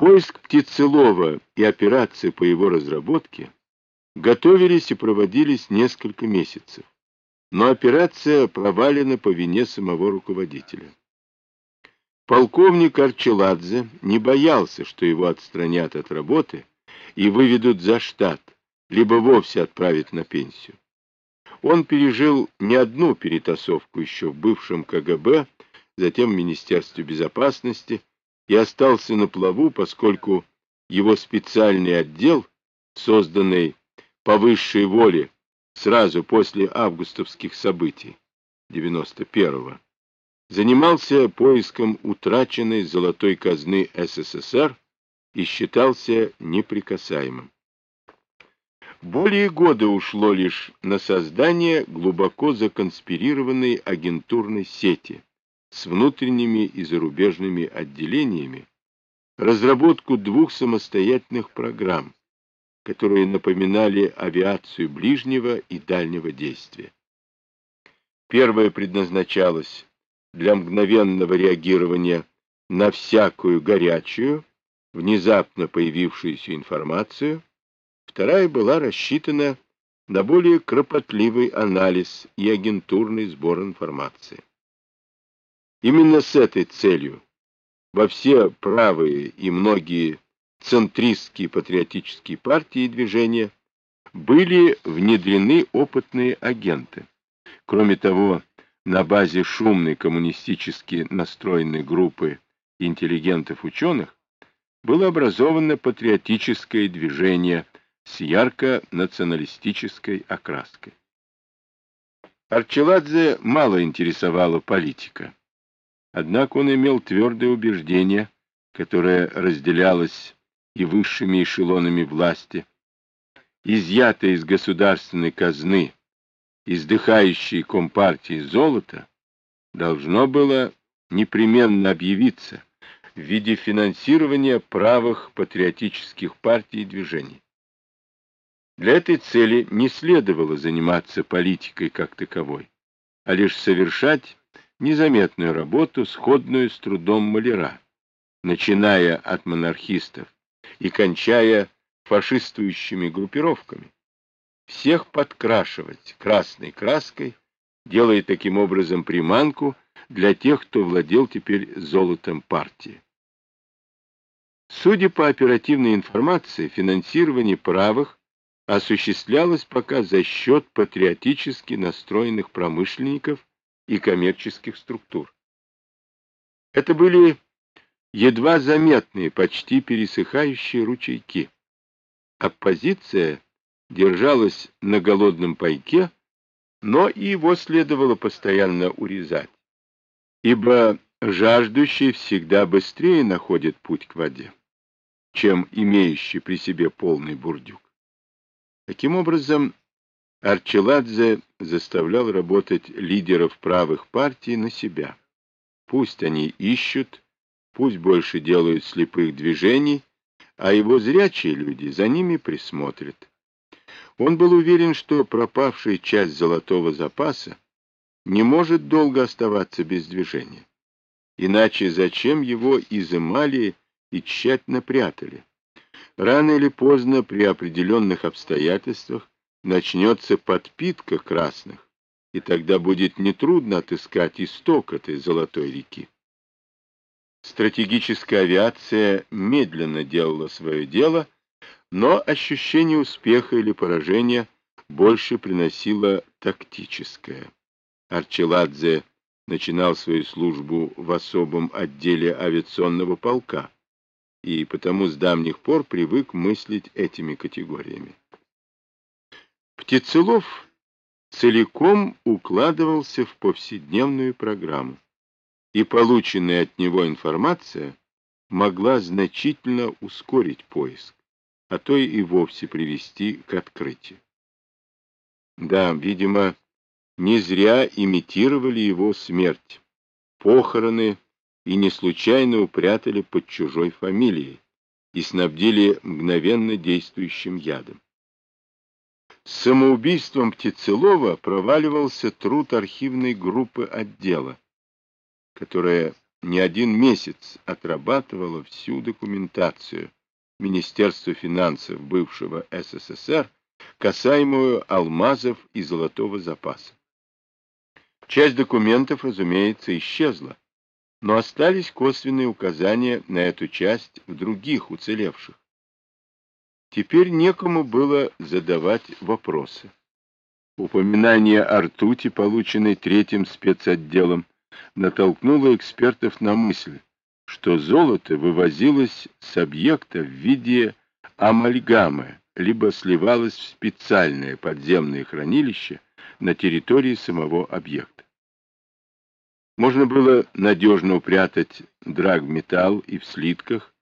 Поиск Птицелова и операции по его разработке готовились и проводились несколько месяцев, но операция провалена по вине самого руководителя. Полковник Арчеладзе не боялся, что его отстранят от работы и выведут за штат, либо вовсе отправят на пенсию. Он пережил не одну перетасовку еще в бывшем КГБ, затем в Министерстве безопасности, и остался на плаву, поскольку его специальный отдел, созданный по высшей воле сразу после августовских событий 91-го, занимался поиском утраченной золотой казны СССР и считался неприкасаемым. Более года ушло лишь на создание глубоко законспирированной агентурной сети, с внутренними и зарубежными отделениями разработку двух самостоятельных программ, которые напоминали авиацию ближнего и дальнего действия. Первая предназначалась для мгновенного реагирования на всякую горячую, внезапно появившуюся информацию, вторая была рассчитана на более кропотливый анализ и агентурный сбор информации. Именно с этой целью во все правые и многие центристские патриотические партии и движения были внедрены опытные агенты. Кроме того, на базе шумной коммунистически настроенной группы интеллигентов-ученых было образовано патриотическое движение с ярко-националистической окраской. Арчеладзе мало интересовала политика. Однако он имел твердое убеждение, которое разделялось и высшими эшелонами власти, изъятое из государственной казны, издыхающей компартии золото, должно было непременно объявиться в виде финансирования правых патриотических партий и движений. Для этой цели не следовало заниматься политикой как таковой, а лишь совершать незаметную работу, сходную с трудом маляра, начиная от монархистов и кончая фашистующими группировками. Всех подкрашивать красной краской, делая таким образом приманку для тех, кто владел теперь золотом партии. Судя по оперативной информации, финансирование правых осуществлялось пока за счет патриотически настроенных промышленников и коммерческих структур. Это были едва заметные, почти пересыхающие ручейки. Оппозиция держалась на голодном пайке, но и его следовало постоянно урезать, ибо жаждущий всегда быстрее находит путь к воде, чем имеющий при себе полный бурдюк. Таким образом, Арчеладзе заставлял работать лидеров правых партий на себя. Пусть они ищут, пусть больше делают слепых движений, а его зрячие люди за ними присмотрят. Он был уверен, что пропавшая часть золотого запаса не может долго оставаться без движения. Иначе зачем его изымали и тщательно прятали? Рано или поздно при определенных обстоятельствах начнется подпитка красных, и тогда будет нетрудно отыскать исток этой золотой реки. Стратегическая авиация медленно делала свое дело, но ощущение успеха или поражения больше приносило тактическое. Арчеладзе начинал свою службу в особом отделе авиационного полка и потому с давних пор привык мыслить этими категориями. Птицелов целиком укладывался в повседневную программу, и полученная от него информация могла значительно ускорить поиск, а то и вовсе привести к открытию. Да, видимо, не зря имитировали его смерть, похороны и не случайно упрятали под чужой фамилией и снабдили мгновенно действующим ядом. С самоубийством Птицелова проваливался труд архивной группы отдела, которая не один месяц отрабатывало всю документацию Министерства финансов бывшего СССР, касаемую алмазов и золотого запаса. Часть документов, разумеется, исчезла, но остались косвенные указания на эту часть в других уцелевших. Теперь некому было задавать вопросы. Упоминание о ртути, полученной третьим спецотделом, натолкнуло экспертов на мысль, что золото вывозилось с объекта в виде амальгамы, либо сливалось в специальное подземное хранилище на территории самого объекта. Можно было надежно упрятать драгметалл и в слитках,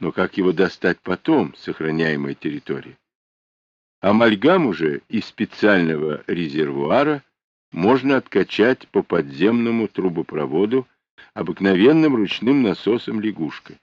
но как его достать потом, сохраняемой территории? Амальгаму же из специального резервуара можно откачать по подземному трубопроводу обыкновенным ручным насосом лягушкой.